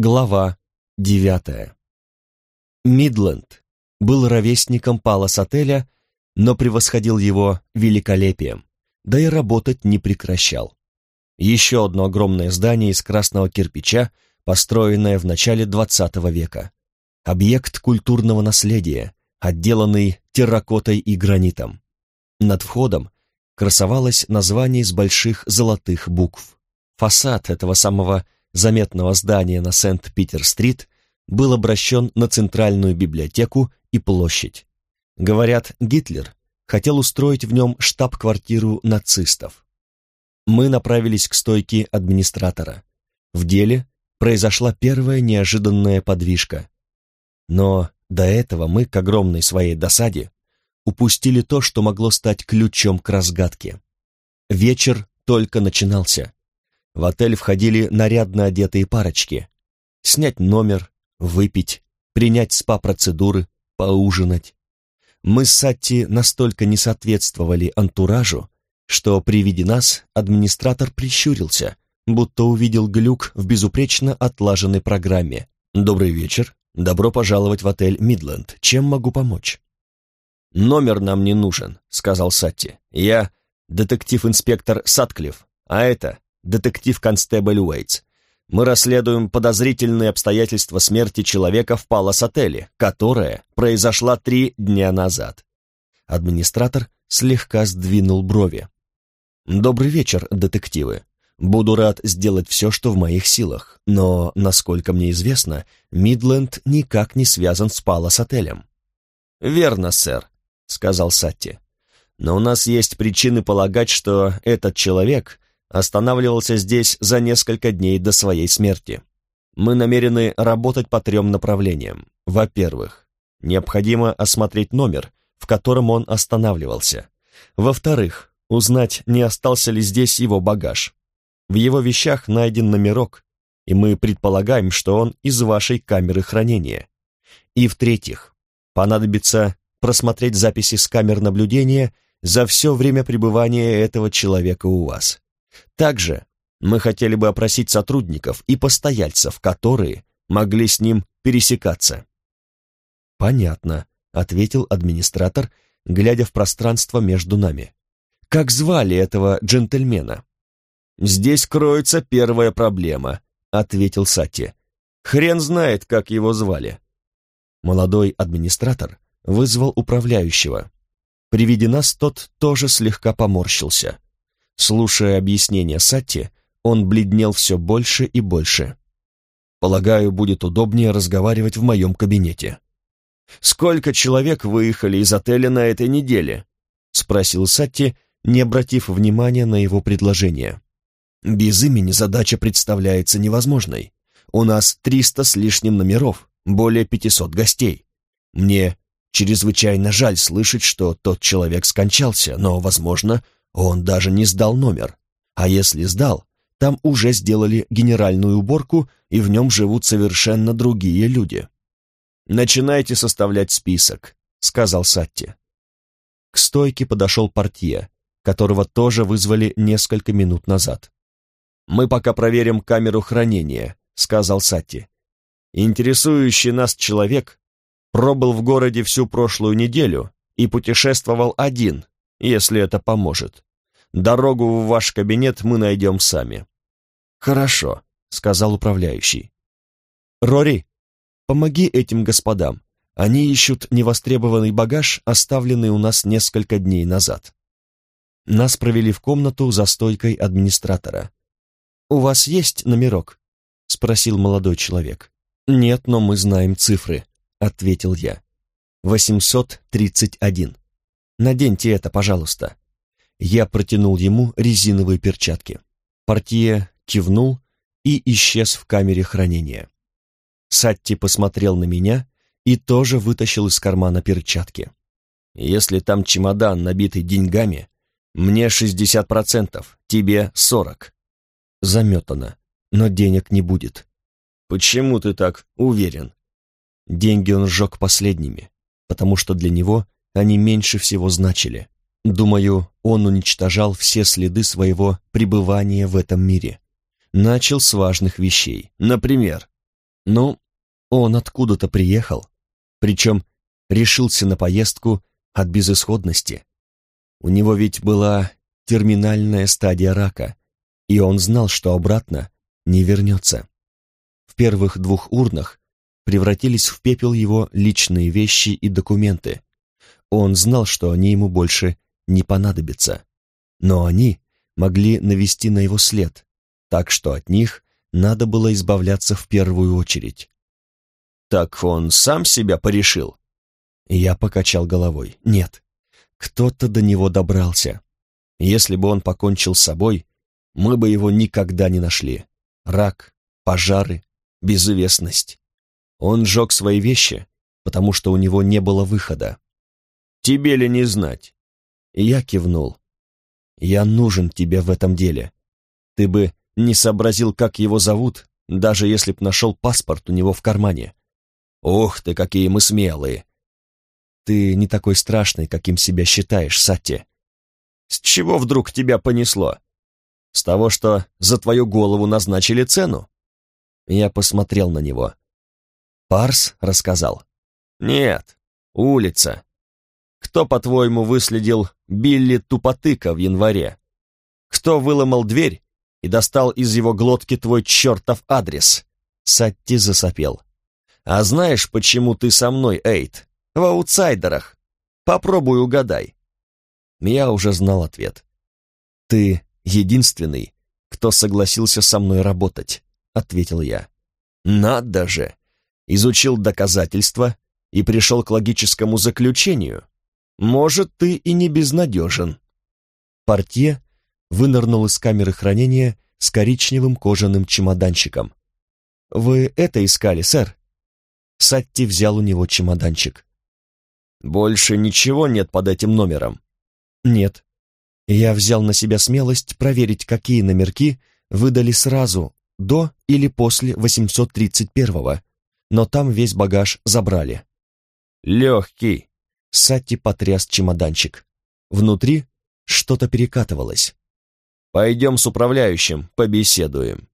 Глава девятая. Мидленд был ровесником Палас-отеля, но превосходил его великолепием, да и работать не прекращал. Еще одно огромное здание из красного кирпича, построенное в начале XX века. Объект культурного наследия, отделанный терракотой и гранитом. Над входом красовалось название из больших золотых букв. Фасад этого самого заметного здания на Сент-Питер-стрит был обращен на центральную библиотеку и площадь. Говорят, Гитлер хотел устроить в нем штаб-квартиру нацистов. Мы направились к стойке администратора. В деле произошла первая неожиданная подвижка. Но до этого мы, к огромной своей досаде, упустили то, что могло стать ключом к разгадке. Вечер только начинался. В отель входили нарядно одетые парочки. Снять номер, выпить, принять спа-процедуры, поужинать. Мы с Сатти настолько не соответствовали антуражу, что при виде нас администратор прищурился, будто увидел глюк в безупречно отлаженной программе. «Добрый вечер. Добро пожаловать в отель Мидленд. Чем могу помочь?» «Номер нам не нужен», — сказал Сатти. «Я детектив-инспектор Сатклифф, а это детектив-констебль Уэйтс. Мы расследуем подозрительные обстоятельства смерти человека в Палас-отеле, которая произошла три дня назад. Администратор слегка сдвинул брови. «Добрый вечер, детективы. Буду рад сделать все, что в моих силах, но, насколько мне известно, Мидленд никак не связан с Палас-отелем». «Верно, сэр», — сказал Сатти. «Но у нас есть причины полагать, что этот человек останавливался здесь за несколько дней до своей смерти. Мы намерены работать по трем направлениям. Во-первых, необходимо осмотреть номер, в котором он останавливался. Во-вторых, узнать, не остался ли здесь его багаж. В его вещах найден номерок, и мы предполагаем, что он из вашей камеры хранения. И в-третьих, понадобится просмотреть записи с камер наблюдения за все время пребывания этого человека у вас. Также мы хотели бы опросить сотрудников и постояльцев, которые могли с ним пересекаться. «Понятно», — ответил администратор, глядя в пространство между нами. «Как звали этого джентльмена?» «Здесь кроется первая проблема», — ответил Сатти. «Хрен знает, как его звали». Молодой администратор вызвал управляющего. При виде нас тот тоже слегка поморщился. Слушая объяснения Сатти, он бледнел все больше и больше. «Полагаю, будет удобнее разговаривать в моем кабинете». «Сколько человек выехали из отеля на этой неделе?» — спросил Сатти, не обратив внимания на его предложение. «Без имени задача представляется невозможной. У нас триста с лишним номеров, более пятисот гостей. Мне чрезвычайно жаль слышать, что тот человек скончался, но, возможно, он даже не сдал номер. А если сдал, там уже сделали генеральную уборку, и в нем живут совершенно другие люди. «Начинайте составлять список», — сказал Сатти. К стойке подошел портье, которого тоже вызвали несколько минут назад. «Мы пока проверим камеру хранения», — сказал Сатти. «Интересующий нас человек пробыл в городе всю прошлую неделю и путешествовал один, если это поможет. Дорогу в ваш кабинет мы найдем сами». «Хорошо», — сказал управляющий. «Рори, помоги этим господам. Они ищут невостребованный багаж, оставленный у нас несколько дней назад». Нас провели в комнату за стойкой администратора. «У вас есть номерок?» — спросил молодой человек. «Нет, но мы знаем цифры», — ответил я. «831. Наденьте это, пожалуйста». Я протянул ему резиновые перчатки. Портье кивнул и исчез в камере хранения. Сатти посмотрел на меня и тоже вытащил из кармана перчатки. «Если там чемодан, набитый деньгами, мне 60%, тебе 40%. Заметано, но денег не будет. Почему ты так уверен? Деньги он сжег последними, потому что для него они меньше всего значили. Думаю, он уничтожал все следы своего пребывания в этом мире. Начал с важных вещей. Например, Ну, он откуда-то приехал, причем решился на поездку от безысходности. У него ведь была терминальная стадия рака, и он знал, что обратно не вернется. В первых двух урнах превратились в пепел его личные вещи и документы. Он знал, что они ему больше не понадобятся. Но они могли навести на его след, так что от них надо было избавляться в первую очередь. «Так он сам себя порешил?» Я покачал головой. «Нет, кто-то до него добрался. Если бы он покончил с собой, мы бы его никогда не нашли. Рак, пожары, безвестность. Он сжег свои вещи, потому что у него не было выхода. Тебе ли не знать? Я кивнул. Я нужен тебе в этом деле. Ты бы не сообразил, как его зовут, даже если б нашел паспорт у него в кармане. Ох ты, какие мы смелые! Ты не такой страшный, каким себя считаешь, Сатти. С чего вдруг тебя понесло? С того, что за твою голову назначили цену? Я посмотрел на него. Парс рассказал. Нет, улица. Кто, по-твоему, выследил Билли Тупотыка в январе? Кто выломал дверь и достал из его глотки твой чертов адрес?» Сатти засопел. «А знаешь, почему ты со мной, Эйт? В аутсайдерах. Попробуй угадай». Я уже знал ответ. «Ты единственный, кто согласился со мной работать», — ответил я. «Надо же! Изучил доказательства и пришел к логическому заключению. Может, ты и не безнадежен». Портье вынырнул из камеры хранения с коричневым кожаным чемоданчиком. «Вы это искали, сэр?» Сатти взял у него чемоданчик. «Больше ничего нет под этим номером?» «Нет. Я взял на себя смелость проверить, какие номерки выдали сразу, до или после 831-го, но там весь багаж забрали». «Легкий», Сатти потряс чемоданчик. Внутри что-то перекатывалось. «Пойдем с управляющим, побеседуем».